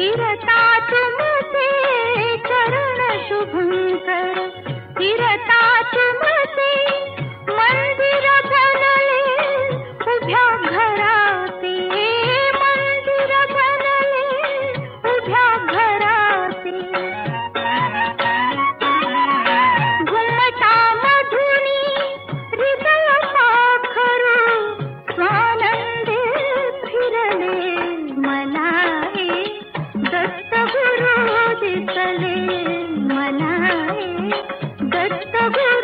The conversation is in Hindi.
फिरता तुमचे चरण शुभंकर। फिरता दत्तगुरु